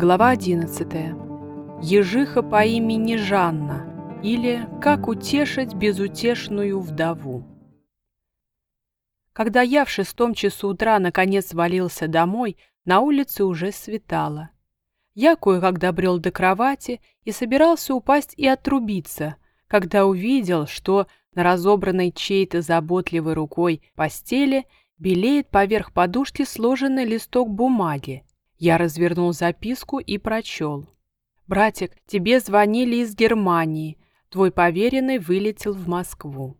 Глава 11. Ежиха по имени Жанна или Как утешить безутешную вдову. Когда я в шестом часу утра наконец валился домой, на улице уже светало. Я кое-как добрел до кровати и собирался упасть и отрубиться, когда увидел, что на разобранной чьей-то заботливой рукой постели белеет поверх подушки сложенный листок бумаги. Я развернул записку и прочел. «Братик, тебе звонили из Германии. Твой поверенный вылетел в Москву».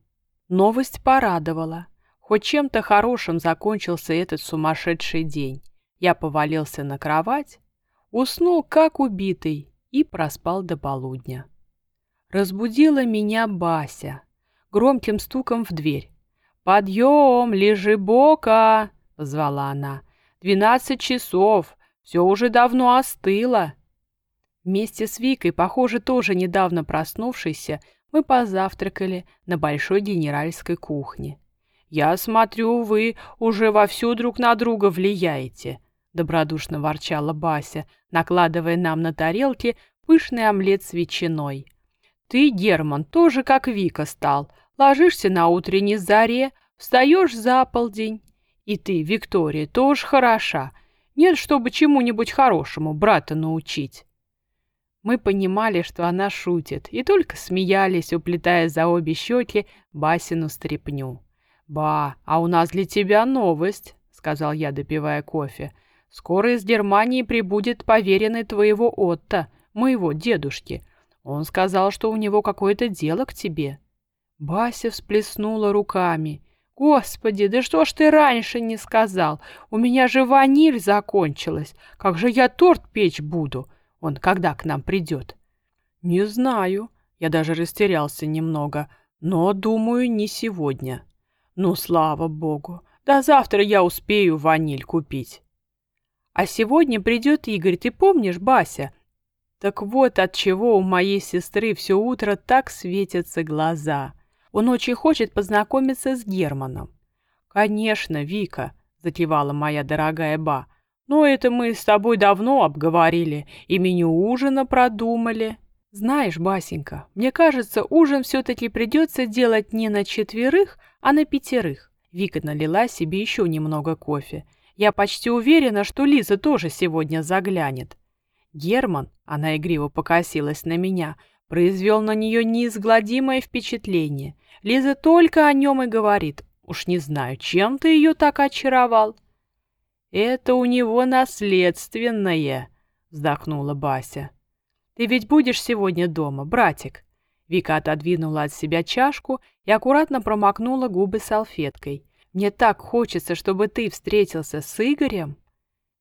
Новость порадовала. Хоть чем-то хорошим закончился этот сумасшедший день. Я повалился на кровать, уснул как убитый и проспал до полудня. Разбудила меня Бася громким стуком в дверь. «Подъем, лежи бока!» — позвала она. «Двенадцать часов, все уже давно остыло. Вместе с Викой, похоже, тоже недавно проснувшейся, мы позавтракали на большой генеральской кухне. «Я смотрю, вы уже вовсю друг на друга влияете», — добродушно ворчала Бася, накладывая нам на тарелки пышный омлет с ветчиной. «Ты, Герман, тоже как Вика стал. Ложишься на утренней заре, встаешь за полдень. И ты, Виктория, тоже хороша. Нет, чтобы чему-нибудь хорошему брата научить. Мы понимали, что она шутит, и только смеялись, уплетая за обе щеки Басину стряпню. «Ба, а у нас для тебя новость», — сказал я, допивая кофе. «Скоро из Германии прибудет поверенный твоего Отто, моего дедушки. Он сказал, что у него какое-то дело к тебе». Бася всплеснула руками. «Господи, да что ж ты раньше не сказал? У меня же ваниль закончилась. Как же я торт печь буду? Он когда к нам придет?» «Не знаю». Я даже растерялся немного. «Но, думаю, не сегодня». «Ну, слава богу. До завтра я успею ваниль купить». «А сегодня придет Игорь, ты помнишь, Бася?» Так вот от чего у моей сестры все утро так светятся глаза. Он очень хочет познакомиться с Германом. «Конечно, Вика», — закивала моя дорогая Ба. «Но это мы с тобой давно обговорили и меню ужина продумали». «Знаешь, Басенька, мне кажется, ужин все-таки придется делать не на четверых, а на пятерых». Вика налила себе еще немного кофе. «Я почти уверена, что Лиза тоже сегодня заглянет». Герман, она игриво покосилась на меня, произвел на нее неизгладимое впечатление. Лиза только о нем и говорит. Уж не знаю, чем ты ее так очаровал. Это у него наследственное, вздохнула Бася. Ты ведь будешь сегодня дома, братик? Вика отодвинула от себя чашку и аккуратно промокнула губы салфеткой. Мне так хочется, чтобы ты встретился с Игорем.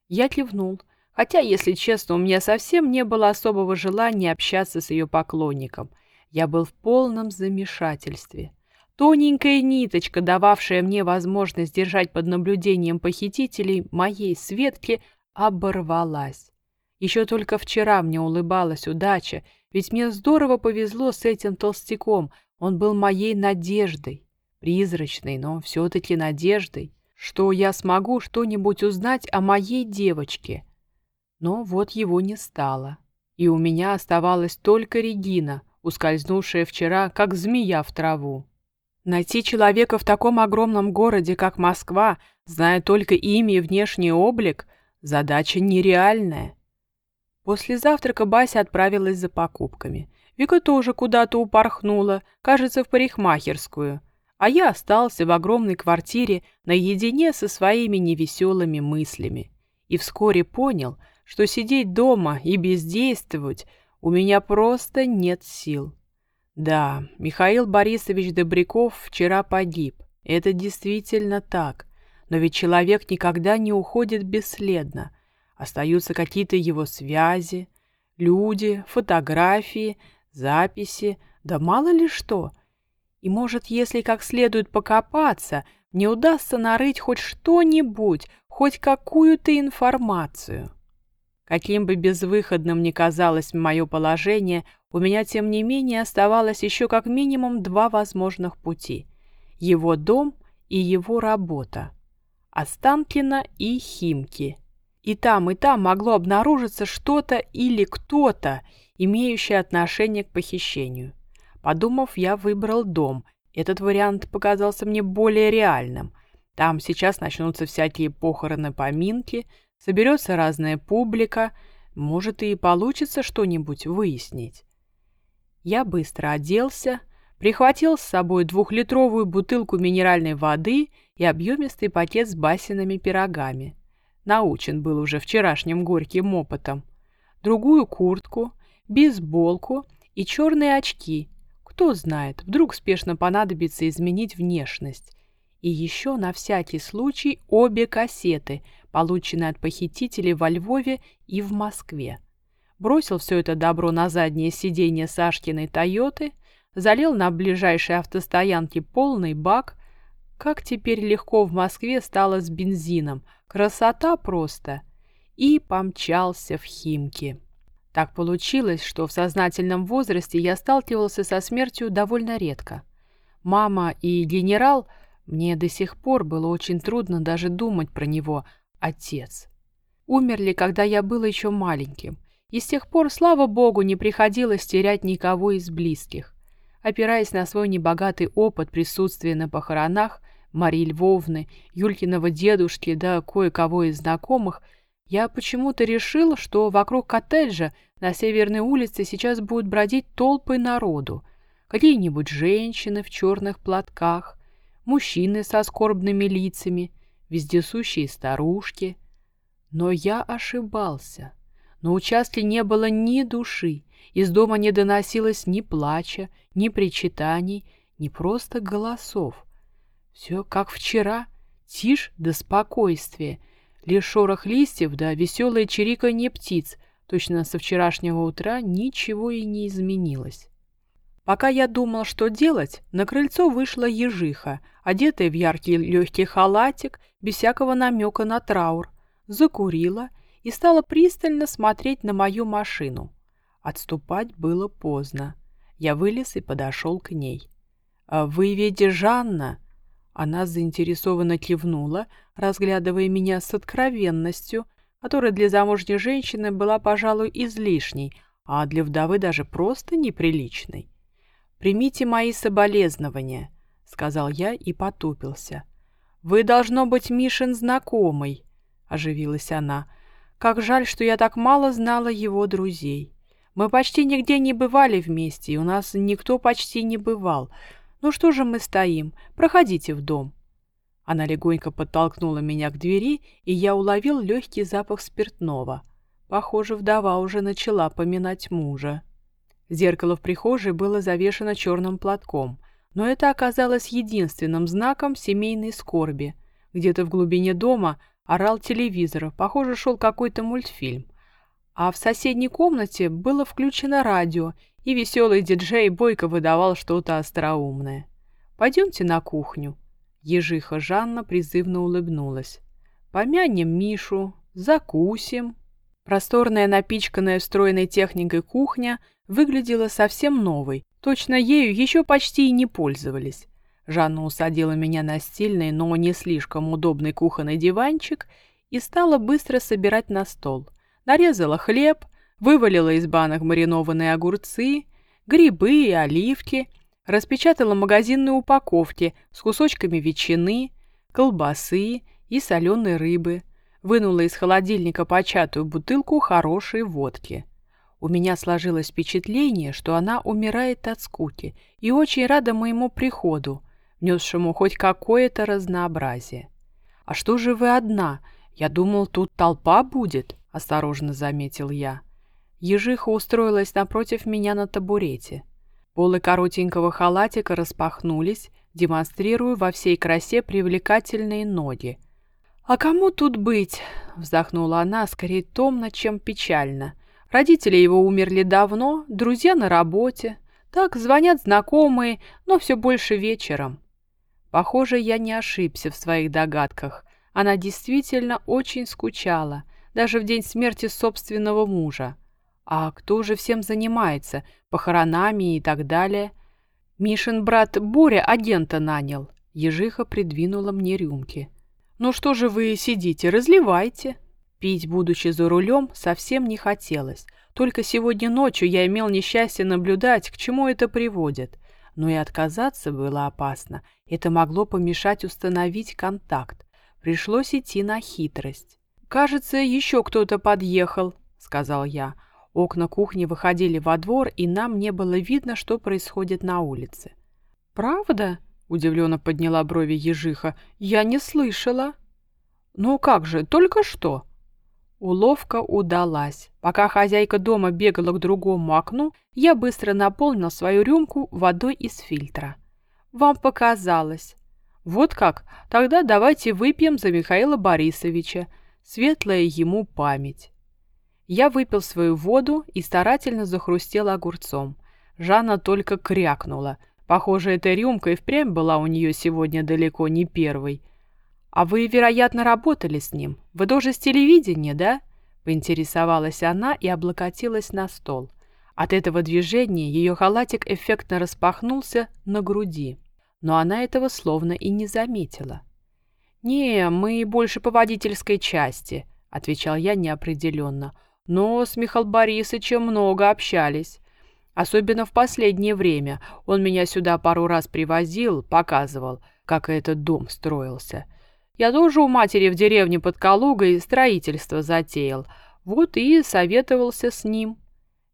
Я кивнул. Хотя, если честно, у меня совсем не было особого желания общаться с ее поклонником. Я был в полном замешательстве. Тоненькая ниточка, дававшая мне возможность держать под наблюдением похитителей моей Светки, оборвалась. Еще только вчера мне улыбалась удача, ведь мне здорово повезло с этим толстяком, он был моей надеждой, призрачной, но все-таки надеждой, что я смогу что-нибудь узнать о моей девочке — но вот его не стало. И у меня оставалась только Регина, ускользнувшая вчера, как змея в траву. Найти человека в таком огромном городе, как Москва, зная только имя и внешний облик, задача нереальная. После завтрака Бася отправилась за покупками. Вика тоже куда-то упорхнула, кажется, в парикмахерскую. А я остался в огромной квартире наедине со своими невеселыми мыслями. И вскоре понял, что сидеть дома и бездействовать у меня просто нет сил. Да, Михаил Борисович Добряков вчера погиб. Это действительно так. Но ведь человек никогда не уходит бесследно. Остаются какие-то его связи, люди, фотографии, записи, да мало ли что. И может, если как следует покопаться, мне удастся нарыть хоть что-нибудь, хоть какую-то информацию. Каким бы безвыходным ни казалось мое положение, у меня, тем не менее, оставалось еще как минимум два возможных пути. Его дом и его работа. Останкино и Химки. И там, и там могло обнаружиться что-то или кто-то, имеющий отношение к похищению. Подумав, я выбрал дом. Этот вариант показался мне более реальным. Там сейчас начнутся всякие похороны-поминки, соберется разная публика, может и получится что-нибудь выяснить. Я быстро оделся, прихватил с собой двухлитровую бутылку минеральной воды и объемистый пакет с басиными пирогами. Научен был уже вчерашним горьким опытом. Другую куртку, бейсболку и черные очки. Кто знает, вдруг спешно понадобится изменить внешность. И еще на всякий случай обе кассеты, полученные от похитителей во Львове и в Москве. Бросил все это добро на заднее сиденье Сашкиной «Тойоты», залил на ближайшей автостоянке полный бак. Как теперь легко в Москве стало с бензином. Красота просто. И помчался в Химки. Так получилось, что в сознательном возрасте я сталкивался со смертью довольно редко. Мама и генерал, мне до сих пор было очень трудно даже думать про него, отец. Умерли, когда я был еще маленьким, и с тех пор, слава богу, не приходилось терять никого из близких. Опираясь на свой небогатый опыт присутствия на похоронах Марии Львовны, Юлькиного дедушки да кое-кого из знакомых, я почему-то решил, что вокруг коттеджа на Северной улице сейчас будут бродить толпы народу. Какие-нибудь женщины в черных платках, мужчины со скорбными лицами, вездесущие старушки. Но я ошибался. На участке не было ни души, из дома не доносилось ни плача, ни причитаний, ни просто голосов. Все как вчера, тишь да спокойствие, лишь шорох листьев да веселое чириканье птиц, точно со вчерашнего утра ничего и не изменилось. Пока я думал, что делать, на крыльцо вышла ежиха, одетая в яркий легкий халатик, без всякого намека на траур, закурила и стала пристально смотреть на мою машину. Отступать было поздно. Я вылез и подошел к ней. «А «Вы ведь Жанна?» Она заинтересованно кивнула, разглядывая меня с откровенностью, которая для замужней женщины была, пожалуй, излишней, а для вдовы даже просто неприличной. «Примите мои соболезнования», — сказал я и потупился. «Вы, должно быть, Мишин знакомый», — оживилась она. «Как жаль, что я так мало знала его друзей». Мы почти нигде не бывали вместе, и у нас никто почти не бывал. Ну что же мы стоим? Проходите в дом». Она легонько подтолкнула меня к двери, и я уловил легкий запах спиртного. Похоже, вдова уже начала поминать мужа. Зеркало в прихожей было завешено черным платком, но это оказалось единственным знаком семейной скорби. Где-то в глубине дома орал телевизор, похоже, шел какой-то мультфильм а в соседней комнате было включено радио, и веселый диджей бойко выдавал что-то остроумное. «Пойдемте на кухню». Ежиха Жанна призывно улыбнулась. «Помянем Мишу, закусим». Просторная, напичканная встроенной техникой кухня выглядела совсем новой, точно ею еще почти и не пользовались. Жанна усадила меня на стильный, но не слишком удобный кухонный диванчик и стала быстро собирать на стол – нарезала хлеб, вывалила из банок маринованные огурцы, грибы и оливки, распечатала магазинные упаковки с кусочками ветчины, колбасы и соленой рыбы, вынула из холодильника початую бутылку хорошей водки. У меня сложилось впечатление, что она умирает от скуки и очень рада моему приходу, внесшему хоть какое-то разнообразие. «А что же вы одна? Я думал, тут толпа будет». — осторожно заметил я. Ежиха устроилась напротив меня на табурете. Полы коротенького халатика распахнулись, демонстрируя во всей красе привлекательные ноги. «А кому тут быть?» — вздохнула она, скорее томно, чем печально. «Родители его умерли давно, друзья на работе. Так звонят знакомые, но все больше вечером». Похоже, я не ошибся в своих догадках. Она действительно очень скучала — даже в день смерти собственного мужа. А кто же всем занимается, похоронами и так далее? Мишин брат Боря агента нанял. Ежиха придвинула мне рюмки. «Ну что же вы сидите, разливайте». Пить, будучи за рулем, совсем не хотелось. Только сегодня ночью я имел несчастье наблюдать, к чему это приводит. Но и отказаться было опасно. Это могло помешать установить контакт. Пришлось идти на хитрость. «Кажется, еще кто-то подъехал», — сказал я. Окна кухни выходили во двор, и нам не было видно, что происходит на улице. «Правда?» — удивленно подняла брови ежиха. «Я не слышала». «Ну как же, только что?» Уловка удалась. Пока хозяйка дома бегала к другому окну, я быстро наполнил свою рюмку водой из фильтра. «Вам показалось». «Вот как? Тогда давайте выпьем за Михаила Борисовича. Светлая ему память. Я выпил свою воду и старательно захрустел огурцом. Жанна только крякнула. Похоже, эта рюмка и впрямь была у нее сегодня далеко не первой. «А вы, вероятно, работали с ним. Вы тоже с телевидения, да?» Поинтересовалась она и облокотилась на стол. От этого движения ее халатик эффектно распахнулся на груди. Но она этого словно и не заметила. «Не, мы больше по водительской части», — отвечал я неопределенно. «Но с Михаил Борисовичем много общались. Особенно в последнее время. Он меня сюда пару раз привозил, показывал, как этот дом строился. Я тоже у матери в деревне под Калугой строительство затеял. Вот и советовался с ним».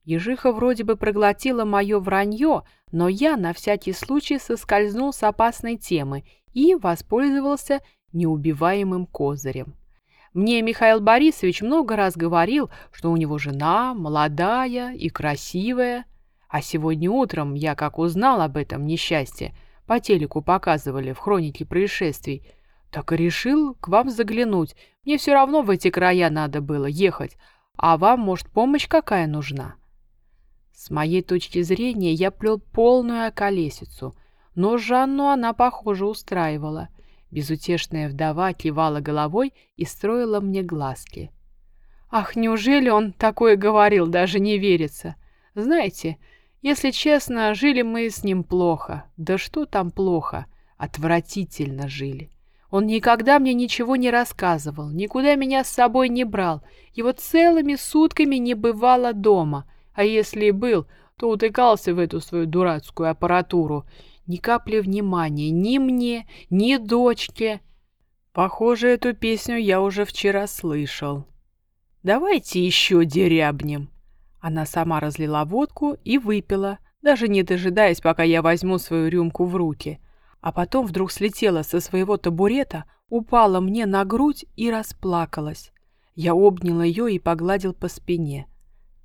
Ежиха вроде бы проглотила мое вранье, но я на всякий случай соскользнул с опасной темы и воспользовался неубиваемым козырем. Мне Михаил Борисович много раз говорил, что у него жена молодая и красивая. А сегодня утром я, как узнал об этом несчастье, по телеку показывали в хронике происшествий, так и решил к вам заглянуть. Мне все равно в эти края надо было ехать, а вам, может, помощь какая нужна?» С моей точки зрения я плел полную околесицу, но Жанну она, похоже, устраивала. Безутешная вдова кивала головой и строила мне глазки. Ах, неужели он такое говорил, даже не верится. Знаете, если честно, жили мы с ним плохо. Да что там плохо? Отвратительно жили. Он никогда мне ничего не рассказывал, никуда меня с собой не брал. Его целыми сутками не бывало дома. А если и был, то утыкался в эту свою дурацкую аппаратуру ни капли внимания ни мне, ни дочке. Похоже, эту песню я уже вчера слышал. Давайте еще дерябнем. Она сама разлила водку и выпила, даже не дожидаясь, пока я возьму свою рюмку в руки. А потом вдруг слетела со своего табурета, упала мне на грудь и расплакалась. Я обнял ее и погладил по спине.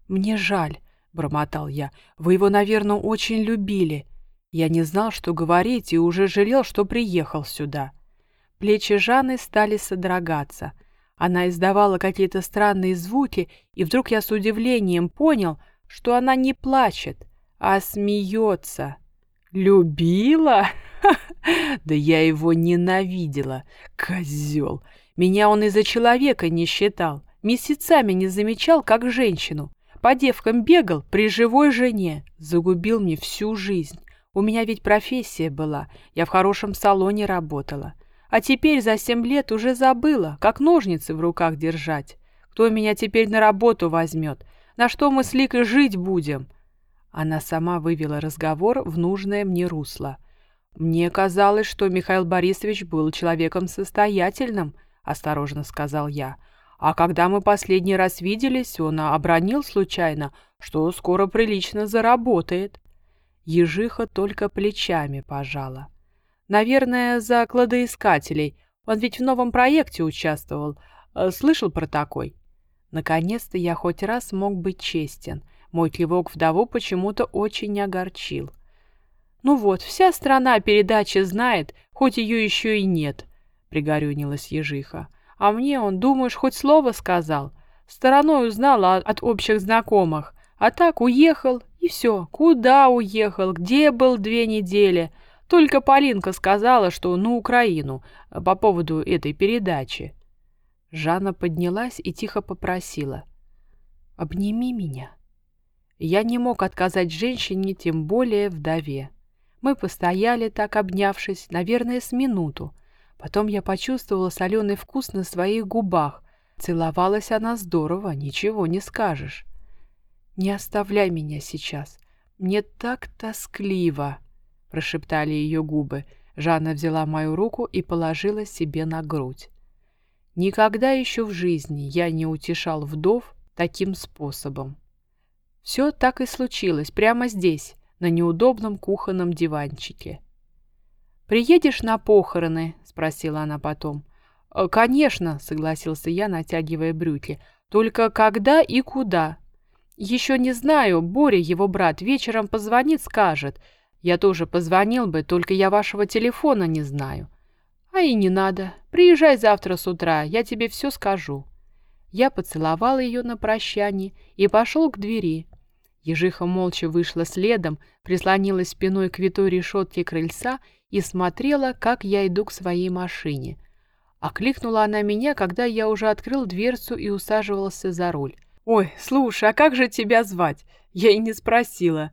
«Мне жаль», — бормотал я, — «вы его, наверное, очень любили. Я не знал, что говорить, и уже жалел, что приехал сюда. Плечи Жанны стали содрогаться. Она издавала какие-то странные звуки, и вдруг я с удивлением понял, что она не плачет, а смеется. «Любила? Да я его ненавидела, козел! Меня он из-за человека не считал, месяцами не замечал, как женщину. По девкам бегал при живой жене, загубил мне всю жизнь. У меня ведь профессия была, я в хорошем салоне работала. А теперь за семь лет уже забыла, как ножницы в руках держать. Кто меня теперь на работу возьмет? На что мы с Ликой жить будем?» Она сама вывела разговор в нужное мне русло. «Мне казалось, что Михаил Борисович был человеком состоятельным», — осторожно сказал я. «А когда мы последний раз виделись, он обронил случайно, что скоро прилично заработает». Ежиха только плечами пожала. Наверное, за кладоискателей. Он ведь в новом проекте участвовал. Э, слышал про такой? Наконец-то я хоть раз мог быть честен. Мой кивок вдову почему-то очень огорчил. «Ну вот, вся страна передачи знает, хоть ее еще и нет», — пригорюнилась ежиха. «А мне он, думаешь, хоть слово сказал? Стороной узнала от общих знакомых. А так уехал, и все. Куда уехал, где был две недели. Только Полинка сказала, что на Украину, э, по поводу этой передачи. Жанна поднялась и тихо попросила. «Обними меня». Я не мог отказать женщине, тем более вдове. Мы постояли так, обнявшись, наверное, с минуту. Потом я почувствовала соленый вкус на своих губах. Целовалась она здорово, ничего не скажешь. «Не оставляй меня сейчас. Мне так тоскливо», — прошептали ее губы. Жанна взяла мою руку и положила себе на грудь. Никогда еще в жизни я не утешал вдов таким способом. Все так и случилось прямо здесь, на неудобном кухонном диванчике. «Приедешь на похороны?» — спросила она потом. «Э, «Конечно», — согласился я, натягивая брюки. «Только когда и куда?» «Еще не знаю. Боря, его брат, вечером позвонит, скажет. Я тоже позвонил бы, только я вашего телефона не знаю». «А и не надо. Приезжай завтра с утра, я тебе все скажу». Я поцеловал ее на прощание и пошел к двери. Ежиха молча вышла следом, прислонилась спиной к витой решетке крыльца и смотрела, как я иду к своей машине. Окликнула она меня, когда я уже открыл дверцу и усаживался за руль. «Ой, слушай, а как же тебя звать? Я и не спросила».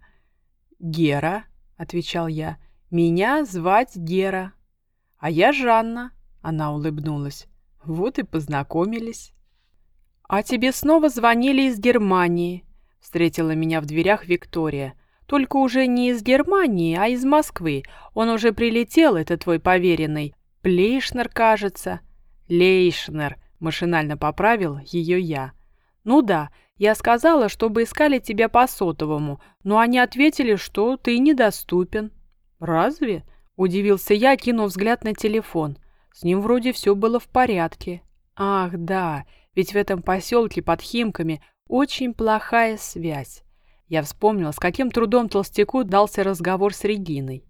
«Гера», — отвечал я. «Меня звать Гера». «А я Жанна», — она улыбнулась. «Вот и познакомились». «А тебе снова звонили из Германии», — встретила меня в дверях Виктория. «Только уже не из Германии, а из Москвы. Он уже прилетел, это твой поверенный. Плейшнер, кажется». «Лейшнер», — машинально поправил ее я. «Ну да, я сказала, чтобы искали тебя по сотовому, но они ответили, что ты недоступен». «Разве?» — удивился я, кинув взгляд на телефон. С ним вроде все было в порядке. «Ах, да, ведь в этом поселке под Химками очень плохая связь. Я вспомнил, с каким трудом толстяку дался разговор с Региной.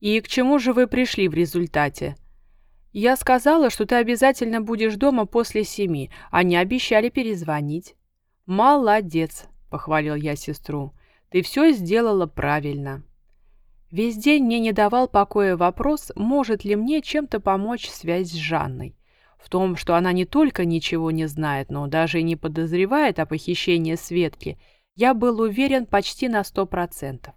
«И к чему же вы пришли в результате?» «Я сказала, что ты обязательно будешь дома после семи. Они обещали перезвонить». «Молодец», — похвалил я сестру. «Ты все сделала правильно». Весь день мне не давал покоя вопрос, может ли мне чем-то помочь связь с Жанной. В том, что она не только ничего не знает, но даже и не подозревает о похищении Светки, я был уверен почти на сто процентов.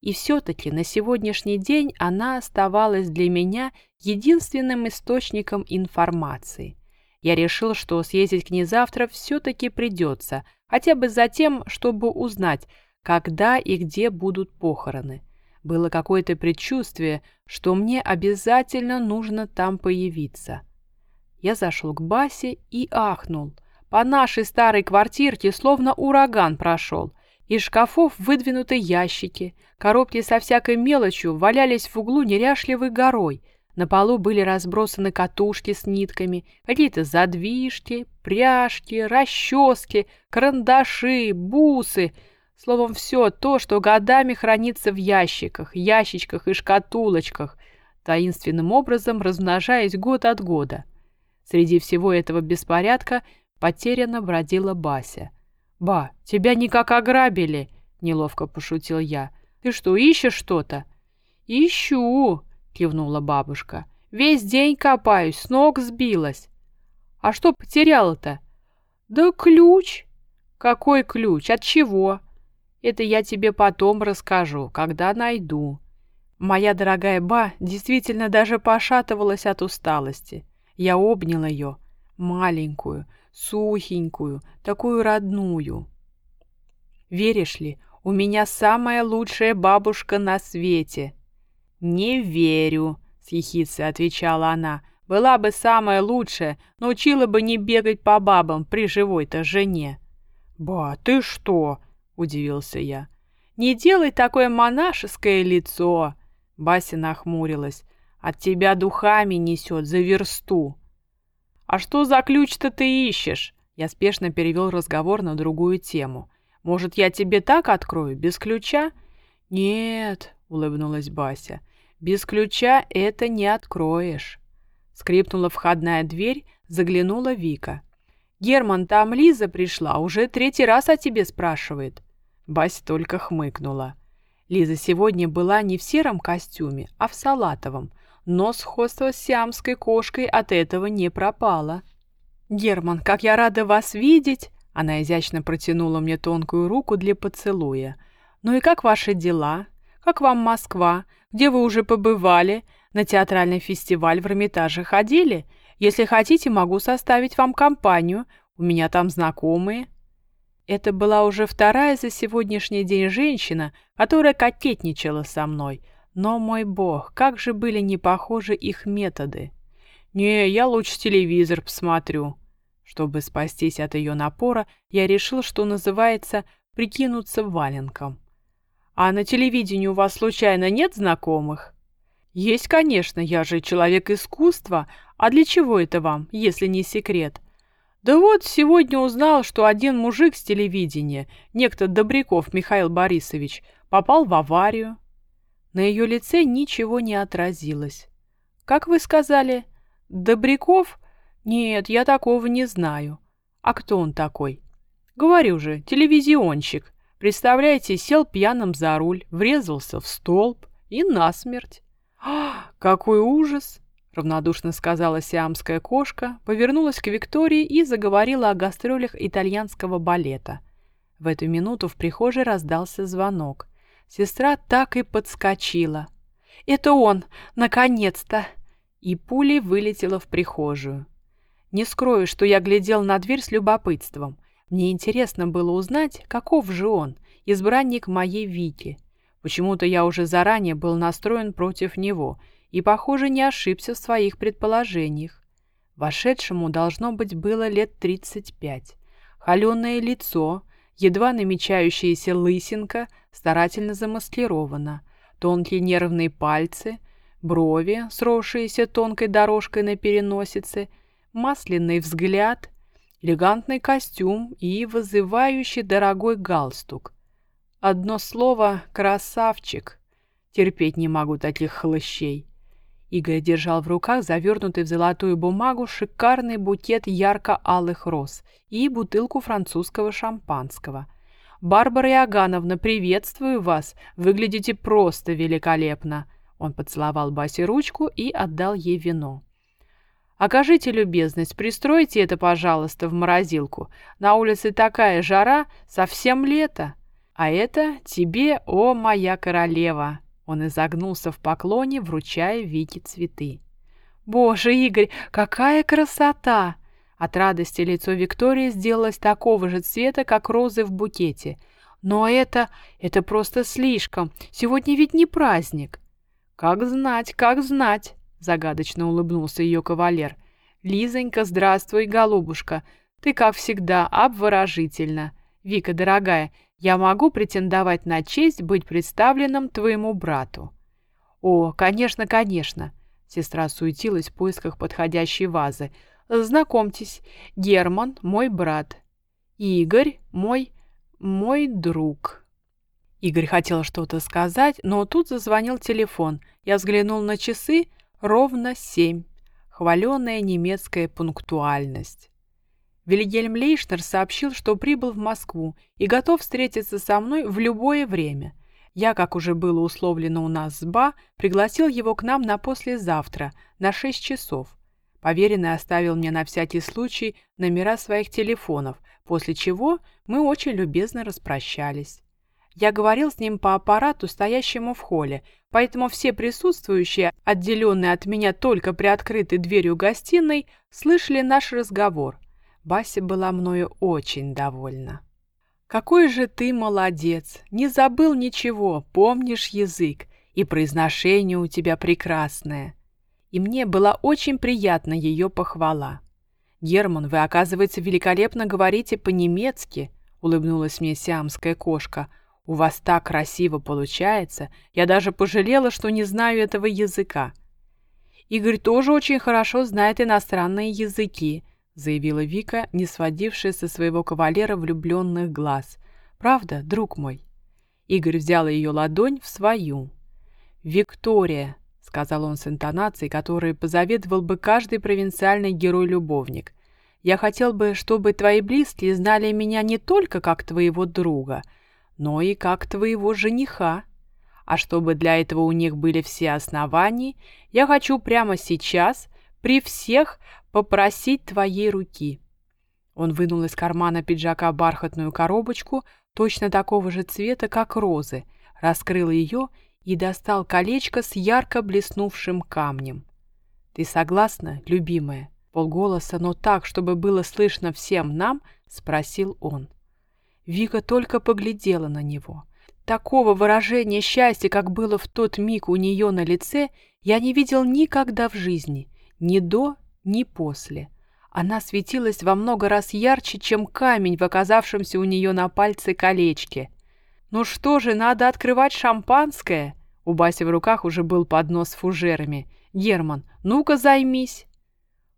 И все-таки на сегодняшний день она оставалась для меня единственным источником информации. Я решил, что съездить к ней завтра все-таки придется, хотя бы за тем, чтобы узнать, когда и где будут похороны. Было какое-то предчувствие, что мне обязательно нужно там появиться. Я зашел к Басе и ахнул. По нашей старой квартирке словно ураган прошел. Из шкафов выдвинуты ящики, коробки со всякой мелочью валялись в углу неряшливой горой. На полу были разбросаны катушки с нитками, какие-то задвижки, пряжки, расчески, карандаши, бусы. Словом, все то, что годами хранится в ящиках, ящичках и шкатулочках, таинственным образом размножаясь год от года. Среди всего этого беспорядка потерянно бродила Бася. «Ба, тебя никак ограбили!» — неловко пошутил я. «Ты что, ищешь что-то?» «Ищу!» — кивнула бабушка. «Весь день копаюсь, с ног сбилась». «А что потеряла-то?» «Да ключ!» «Какой ключ? От чего?» «Это я тебе потом расскажу, когда найду». Моя дорогая Ба действительно даже пошатывалась от усталости. Я обнял ее, маленькую, сухенькую, такую родную. Веришь ли, у меня самая лучшая бабушка на свете. Не верю, с отвечала она. Была бы самая лучшая, научила бы не бегать по бабам при живой-то жене. Ба, ты что? удивился я. Не делай такое монашеское лицо. Бася нахмурилась. От тебя духами несет за версту. А что за ключ-то ты ищешь? Я спешно перевел разговор на другую тему. Может, я тебе так открою, без ключа? Нет, улыбнулась Бася. Без ключа это не откроешь. Скрипнула входная дверь, заглянула Вика. «Герман, там Лиза пришла, уже третий раз о тебе спрашивает». Бася только хмыкнула. Лиза сегодня была не в сером костюме, а в салатовом, но сходство с сиамской кошкой от этого не пропало. «Герман, как я рада вас видеть!» Она изящно протянула мне тонкую руку для поцелуя. «Ну и как ваши дела? Как вам Москва? Где вы уже побывали? На театральный фестиваль в Эрмитаже ходили? Если хотите, могу составить вам компанию. У меня там знакомые». Это была уже вторая за сегодняшний день женщина, которая кокетничала со мной. Но, мой бог, как же были не похожи их методы. «Не, я лучше телевизор посмотрю». Чтобы спастись от ее напора, я решил, что называется «прикинуться валенком». «А на телевидении у вас случайно нет знакомых?» «Есть, конечно, я же человек искусства. А для чего это вам, если не секрет?» «Да вот, сегодня узнал, что один мужик с телевидения, некто Добряков Михаил Борисович, попал в аварию». На ее лице ничего не отразилось. «Как вы сказали? Добряков? Нет, я такого не знаю. А кто он такой?» «Говорю же, телевизионщик. Представляете, сел пьяным за руль, врезался в столб и насмерть». «А, какой ужас!» равнодушно сказала сиамская кошка, повернулась к Виктории и заговорила о гастролях итальянского балета. В эту минуту в прихожей раздался звонок. Сестра так и подскочила. «Это он! Наконец-то!» И пулей вылетела в прихожую. Не скрою, что я глядел на дверь с любопытством. Мне интересно было узнать, каков же он, избранник моей Вики. Почему-то я уже заранее был настроен против него — и, похоже, не ошибся в своих предположениях. Вошедшему должно быть было лет 35. Холеное лицо, едва намечающаяся лысинка, старательно замаскирована, тонкие нервные пальцы, брови, сросшиеся тонкой дорожкой на переносице, масляный взгляд, элегантный костюм и вызывающий дорогой галстук. Одно слово «красавчик». Терпеть не могу таких хлыщей. Игорь держал в руках завернутый в золотую бумагу шикарный букет ярко-алых роз и бутылку французского шампанского. «Барбара Иогановна, приветствую вас! Выглядите просто великолепно!» Он поцеловал Басе ручку и отдал ей вино. «Окажите любезность, пристройте это, пожалуйста, в морозилку. На улице такая жара, совсем лето. А это тебе, о моя королева!» Он изогнулся в поклоне, вручая Вике цветы. «Боже, Игорь, какая красота!» От радости лицо Виктории сделалось такого же цвета, как розы в букете. «Но это... это просто слишком. Сегодня ведь не праздник». «Как знать, как знать!» — загадочно улыбнулся ее кавалер. «Лизонька, здравствуй, голубушка. Ты, как всегда, обворожительна. Вика, дорогая, я могу претендовать на честь быть представленным твоему брату». «О, конечно, конечно!» Сестра суетилась в поисках подходящей вазы. «Знакомьтесь, Герман – мой брат. Игорь – мой... мой друг». Игорь хотел что-то сказать, но тут зазвонил телефон. Я взглянул на часы ровно семь. Хваленая немецкая пунктуальность. Вильгельм Лейшнер сообщил, что прибыл в Москву и готов встретиться со мной в любое время. Я, как уже было условлено у нас с Ба, пригласил его к нам на послезавтра, на 6 часов. Поверенный оставил мне на всякий случай номера своих телефонов, после чего мы очень любезно распрощались. Я говорил с ним по аппарату, стоящему в холле, поэтому все присутствующие, отделенные от меня только приоткрытой дверью гостиной, слышали наш разговор – Бася была мною очень довольна. «Какой же ты молодец! Не забыл ничего, помнишь язык, и произношение у тебя прекрасное». И мне была очень приятна ее похвала. «Герман, вы, оказывается, великолепно говорите по-немецки», — улыбнулась мне сиамская кошка. «У вас так красиво получается, я даже пожалела, что не знаю этого языка». Игорь тоже очень хорошо знает иностранные языки, заявила Вика, не сводившая со своего кавалера влюбленных глаз. «Правда, друг мой?» Игорь взял ее ладонь в свою. «Виктория», — сказал он с интонацией, которой позавидовал бы каждый провинциальный герой-любовник. «Я хотел бы, чтобы твои близкие знали меня не только как твоего друга, но и как твоего жениха. А чтобы для этого у них были все основания, я хочу прямо сейчас, при всех, попросить твоей руки». Он вынул из кармана пиджака бархатную коробочку, точно такого же цвета, как розы, раскрыл ее и достал колечко с ярко блеснувшим камнем. «Ты согласна, любимая?» — полголоса, но так, чтобы было слышно всем нам, спросил он. Вика только поглядела на него. Такого выражения счастья, как было в тот миг у нее на лице, я не видел никогда в жизни, ни до, ни после. Она светилась во много раз ярче, чем камень в оказавшемся у нее на пальце колечке. «Ну что же, надо открывать шампанское!» У Баси в руках уже был поднос с фужерами. «Герман, ну-ка займись!»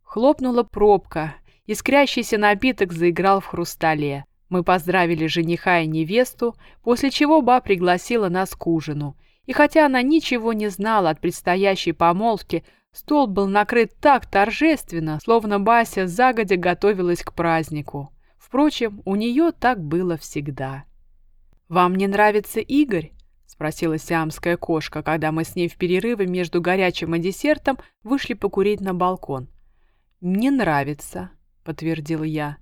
Хлопнула пробка. Искрящийся напиток заиграл в хрустале. Мы поздравили жениха и невесту, после чего ба пригласила нас к ужину. И хотя она ничего не знала от предстоящей помолвки, стол был накрыт так торжественно, словно Бася загодя готовилась к празднику. Впрочем, у нее так было всегда. «Вам не нравится Игорь?» — спросила сиамская кошка, когда мы с ней в перерывы между горячим и десертом вышли покурить на балкон. «Не нравится», — подтвердил я.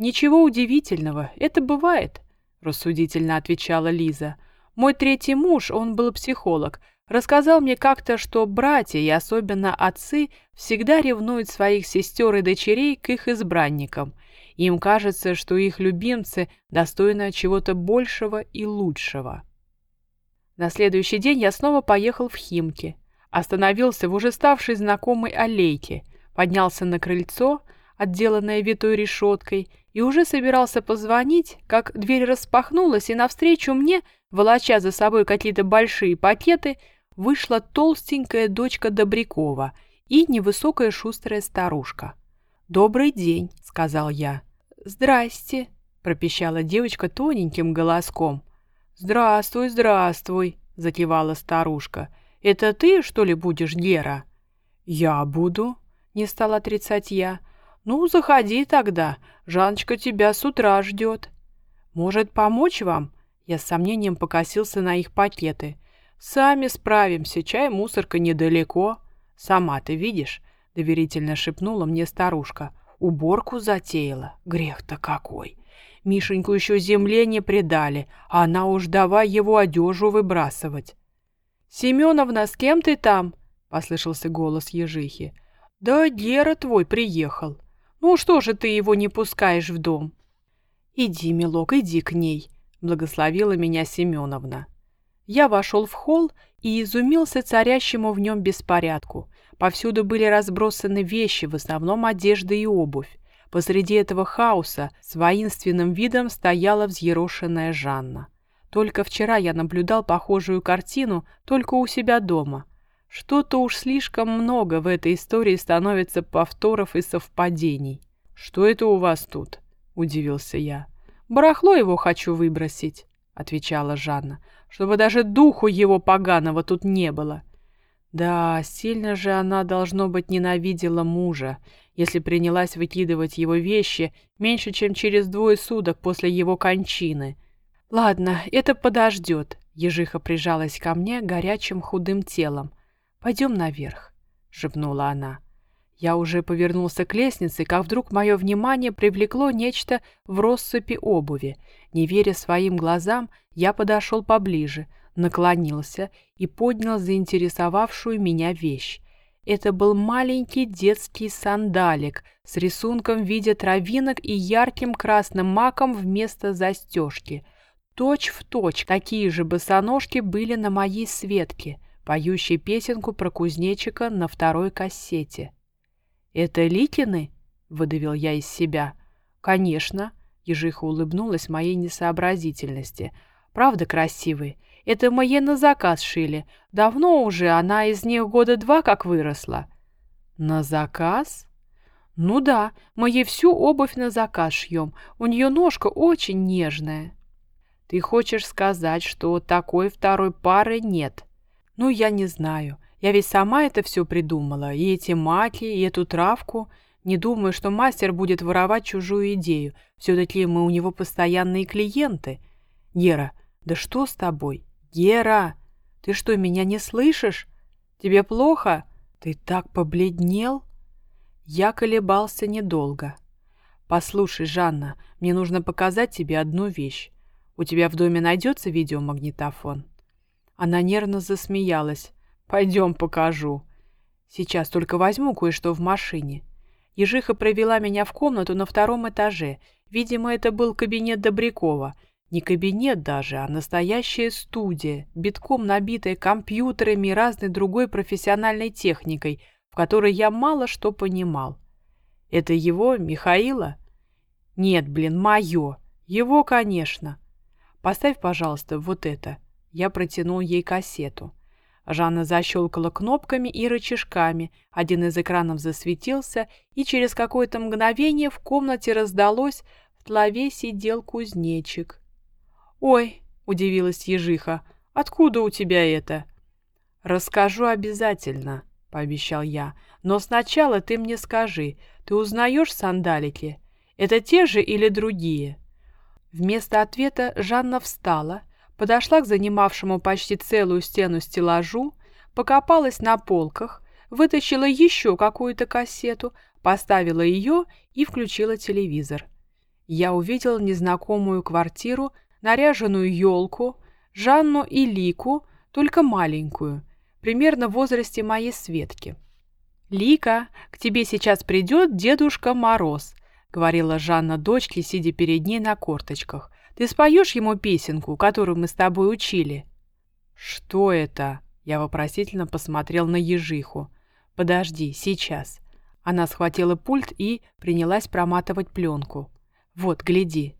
«Ничего удивительного, это бывает», — рассудительно отвечала Лиза. «Мой третий муж, он был психолог, рассказал мне как-то, что братья и особенно отцы всегда ревнуют своих сестер и дочерей к их избранникам. Им кажется, что их любимцы достойны чего-то большего и лучшего». На следующий день я снова поехал в Химки. Остановился в уже ставшей знакомой аллейке — поднялся на крыльцо, отделанное витой решеткой, и уже собирался позвонить, как дверь распахнулась, и навстречу мне, волоча за собой какие-то большие пакеты, вышла толстенькая дочка Добрякова и невысокая шустрая старушка. «Добрый день», — сказал я. «Здрасте», — пропищала девочка тоненьким голоском. «Здравствуй, здравствуй», — закивала старушка. «Это ты, что ли, будешь Гера?» «Я буду», не стал отрицать я. «Ну, заходи тогда. Жаночка тебя с утра ждет». «Может, помочь вам?» Я с сомнением покосился на их пакеты. «Сами справимся, чай мусорка недалеко». «Сама ты видишь?» — доверительно шепнула мне старушка. «Уборку затеяла. Грех-то какой!» Мишеньку еще земле не предали, а она уж давай его одежу выбрасывать. «Семеновна, с кем ты там?» — послышался голос ежихи. «Да Гера твой приехал. Ну что же ты его не пускаешь в дом?» «Иди, милок, иди к ней», — благословила меня Семеновна. Я вошел в холл и изумился царящему в нем беспорядку. Повсюду были разбросаны вещи, в основном одежда и обувь. Посреди этого хаоса с воинственным видом стояла взъерошенная Жанна. Только вчера я наблюдал похожую картину только у себя дома. Что-то уж слишком много в этой истории становится повторов и совпадений. «Что это у вас тут?» – удивился я. «Барахло его хочу выбросить», – отвечала Жанна, «чтобы даже духу его поганого тут не было». Да, сильно же она, должно быть, ненавидела мужа, если принялась выкидывать его вещи меньше, чем через двое суток после его кончины. «Ладно, это подождет», — ежиха прижалась ко мне горячим худым телом. «Пойдем наверх», — шепнула она. Я уже повернулся к лестнице, как вдруг мое внимание привлекло нечто в россыпи обуви. Не веря своим глазам, я подошел поближе, наклонился и поднял заинтересовавшую меня вещь. Это был маленький детский сандалик с рисунком в виде травинок и ярким красным маком вместо застежки. Точь в точь такие же босоножки были на моей Светке — поющий песенку про кузнечика на второй кассете. «Это Ликины?» — выдавил я из себя. «Конечно», — ежиха улыбнулась моей несообразительности. «Правда красивые? Это мои на заказ шили. Давно уже, она из них года два как выросла». «На заказ?» «Ну да, мы ей всю обувь на заказ шьем. У нее ножка очень нежная». «Ты хочешь сказать, что такой второй пары нет?» Ну, я не знаю. Я ведь сама это все придумала. И эти маки, и эту травку. Не думаю, что мастер будет воровать чужую идею. Все-таки мы у него постоянные клиенты. Гера, да что с тобой? Гера, ты что, меня не слышишь? Тебе плохо? Ты так побледнел? Я колебался недолго. Послушай, Жанна, мне нужно показать тебе одну вещь. У тебя в доме найдется видеомагнитофон? Она нервно засмеялась. «Пойдем покажу. Сейчас только возьму кое-что в машине». Ежиха провела меня в комнату на втором этаже. Видимо, это был кабинет Добрякова. Не кабинет даже, а настоящая студия, битком набитая компьютерами и разной другой профессиональной техникой, в которой я мало что понимал. Это его, Михаила? Нет, блин, мое. Его, конечно. Поставь, пожалуйста, вот это. Я протянул ей кассету. Жанна защелкала кнопками и рычажками, один из экранов засветился, и через какое-то мгновение в комнате раздалось «В тлове сидел кузнечик». «Ой!» — удивилась ежиха. «Откуда у тебя это?» «Расскажу обязательно», — пообещал я. «Но сначала ты мне скажи, ты узнаешь сандалики? Это те же или другие?» Вместо ответа Жанна встала, подошла к занимавшему почти целую стену стеллажу, покопалась на полках, вытащила еще какую-то кассету, поставила ее и включила телевизор. Я увидел незнакомую квартиру, наряженную елку, Жанну и Лику, только маленькую, примерно в возрасте моей Светки. «Лика, к тебе сейчас придет Дедушка Мороз», — говорила Жанна дочке, сидя перед ней на корточках. Ты споешь ему песенку, которую мы с тобой учили?» «Что это?» Я вопросительно посмотрел на ежиху. «Подожди, сейчас». Она схватила пульт и принялась проматывать пленку. «Вот, гляди».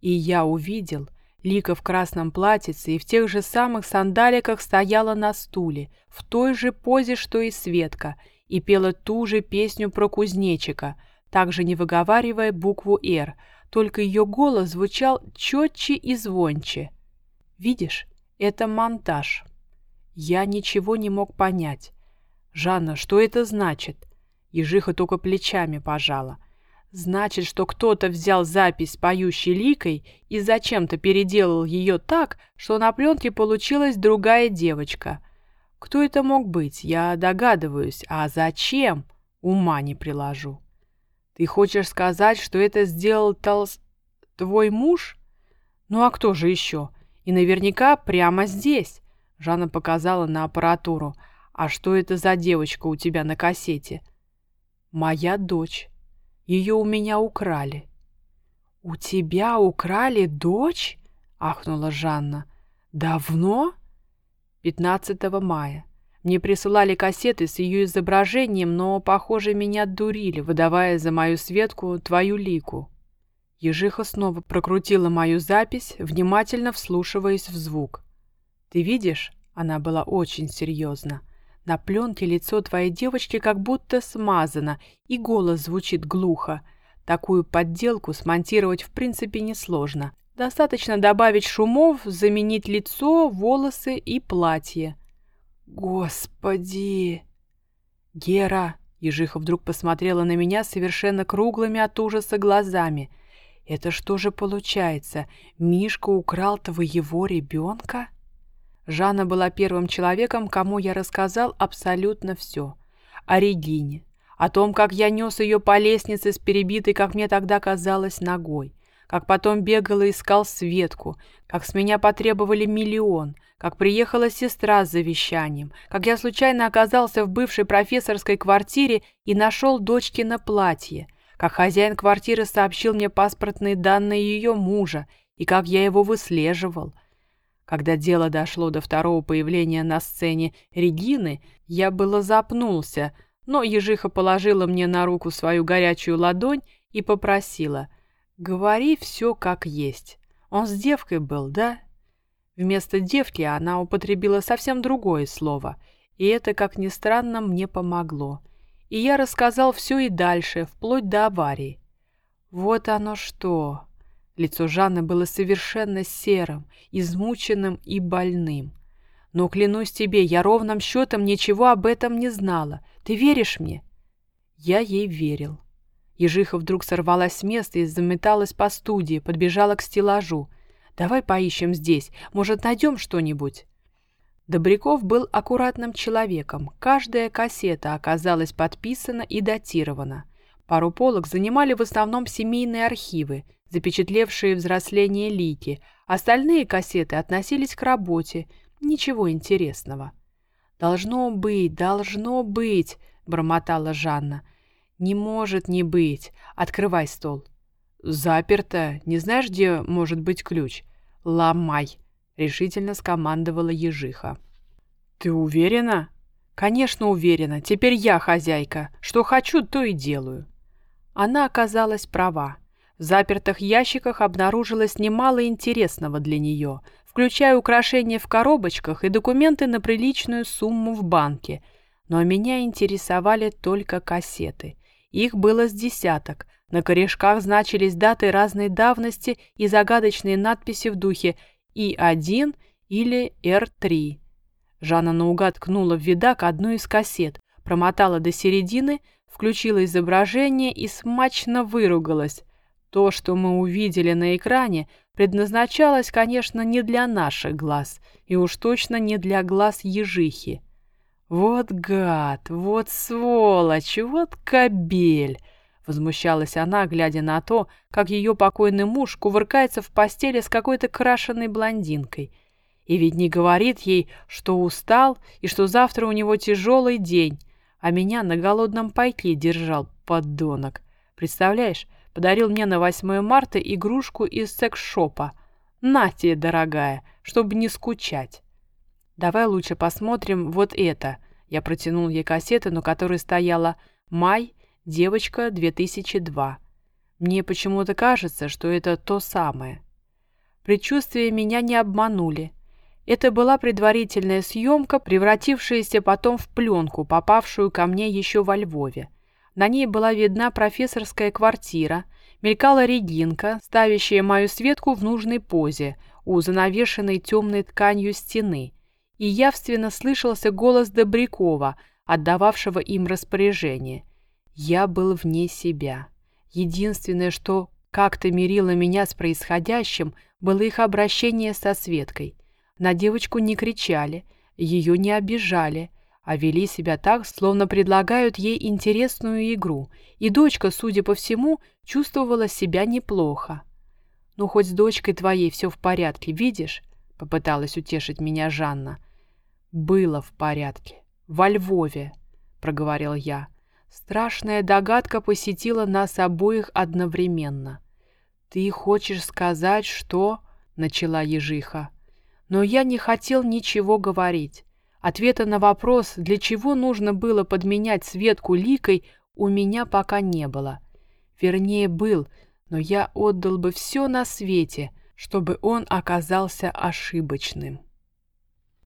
И я увидел, Лика в красном платьице и в тех же самых сандаликах стояла на стуле, в той же позе, что и Светка, и пела ту же песню про кузнечика, также не выговаривая букву «Р», только ее голос звучал четче и звонче. «Видишь, это монтаж». Я ничего не мог понять. «Жанна, что это значит?» Ежиха только плечами пожала. «Значит, что кто-то взял запись с поющей ликой и зачем-то переделал ее так, что на пленке получилась другая девочка. Кто это мог быть, я догадываюсь, а зачем, ума не приложу». Ты хочешь сказать, что это сделал Толс... твой муж? Ну а кто же еще? И наверняка прямо здесь. Жанна показала на аппаратуру. А что это за девочка у тебя на кассете? Моя дочь. Ее у меня украли. У тебя украли дочь? Ахнула Жанна. Давно? 15 мая. Мне присылали кассеты с ее изображением, но, похоже, меня дурили, выдавая за мою Светку твою лику. Ежиха снова прокрутила мою запись, внимательно вслушиваясь в звук. «Ты видишь?» — она была очень серьезна. «На пленке лицо твоей девочки как будто смазано, и голос звучит глухо. Такую подделку смонтировать в принципе несложно. Достаточно добавить шумов, заменить лицо, волосы и платье». «Господи!» «Гера!» — Ежиха вдруг посмотрела на меня совершенно круглыми от ужаса глазами. «Это что же получается? Мишка украл твоего ребенка?» Жанна была первым человеком, кому я рассказал абсолютно все. О Регине, о том, как я нес ее по лестнице с перебитой, как мне тогда казалось, ногой, как потом бегал и искал Светку, как с меня потребовали миллион, как приехала сестра с завещанием, как я случайно оказался в бывшей профессорской квартире и нашел дочкино платье, как хозяин квартиры сообщил мне паспортные данные ее мужа и как я его выслеживал. Когда дело дошло до второго появления на сцене Регины, я было запнулся, но ежиха положила мне на руку свою горячую ладонь и попросила «Говори все как есть». Он с девкой был, да? Вместо девки она употребила совсем другое слово, и это, как ни странно, мне помогло. И я рассказал все и дальше, вплоть до аварии. Вот оно что! Лицо Жанны было совершенно серым, измученным и больным. Но, клянусь тебе, я ровным счетом ничего об этом не знала. Ты веришь мне? Я ей верил. Ежиха вдруг сорвалась с места и заметалась по студии, подбежала к стеллажу. «Давай поищем здесь, может, найдем что-нибудь?» Добряков был аккуратным человеком. Каждая кассета оказалась подписана и датирована. Пару полок занимали в основном семейные архивы, запечатлевшие взросление Лики. Остальные кассеты относились к работе. Ничего интересного. «Должно быть, должно быть», — бормотала Жанна. «Не может не быть. Открывай стол». «Заперто. Не знаешь, где может быть ключ?» «Ломай», — решительно скомандовала ежиха. «Ты уверена?» «Конечно, уверена. Теперь я хозяйка. Что хочу, то и делаю». Она оказалась права. В запертых ящиках обнаружилось немало интересного для нее, включая украшения в коробочках и документы на приличную сумму в банке. Но меня интересовали только кассеты. Их было с десяток. На корешках значились даты разной давности и загадочные надписи в духе И1 или Р3. Жанна наугад ткнула в видак одну из кассет, промотала до середины, включила изображение и смачно выругалась. То, что мы увидели на экране, предназначалось, конечно, не для наших глаз, и уж точно не для глаз ежихи. «Вот гад, вот сволочь, вот кобель!» Возмущалась она, глядя на то, как ее покойный муж кувыркается в постели с какой-то крашеной блондинкой. И ведь не говорит ей, что устал и что завтра у него тяжелый день, а меня на голодном пайке держал, подонок. Представляешь, подарил мне на 8 марта игрушку из секс-шопа. На тебе, дорогая, чтобы не скучать. Давай лучше посмотрим вот это. Я протянул ей кассету, на которой стояла «Май Девочка 2002. Мне почему-то кажется, что это то самое. Предчувствия меня не обманули. Это была предварительная съемка, превратившаяся потом в пленку, попавшую ко мне еще во Львове. На ней была видна профессорская квартира, мелькала Регинка, ставящая мою Светку в нужной позе, у занавешенной темной тканью стены, и явственно слышался голос Добрякова, отдававшего им распоряжение – я был вне себя. Единственное, что как-то мирило меня с происходящим, было их обращение со Светкой. На девочку не кричали, ее не обижали, а вели себя так, словно предлагают ей интересную игру, и дочка, судя по всему, чувствовала себя неплохо. «Ну, хоть с дочкой твоей все в порядке, видишь?» — попыталась утешить меня Жанна. «Было в порядке. Во Львове», — проговорил я. Страшная догадка посетила нас обоих одновременно. «Ты хочешь сказать, что...» — начала ежиха. Но я не хотел ничего говорить. Ответа на вопрос, для чего нужно было подменять Светку Ликой, у меня пока не было. Вернее, был, но я отдал бы все на свете, чтобы он оказался ошибочным.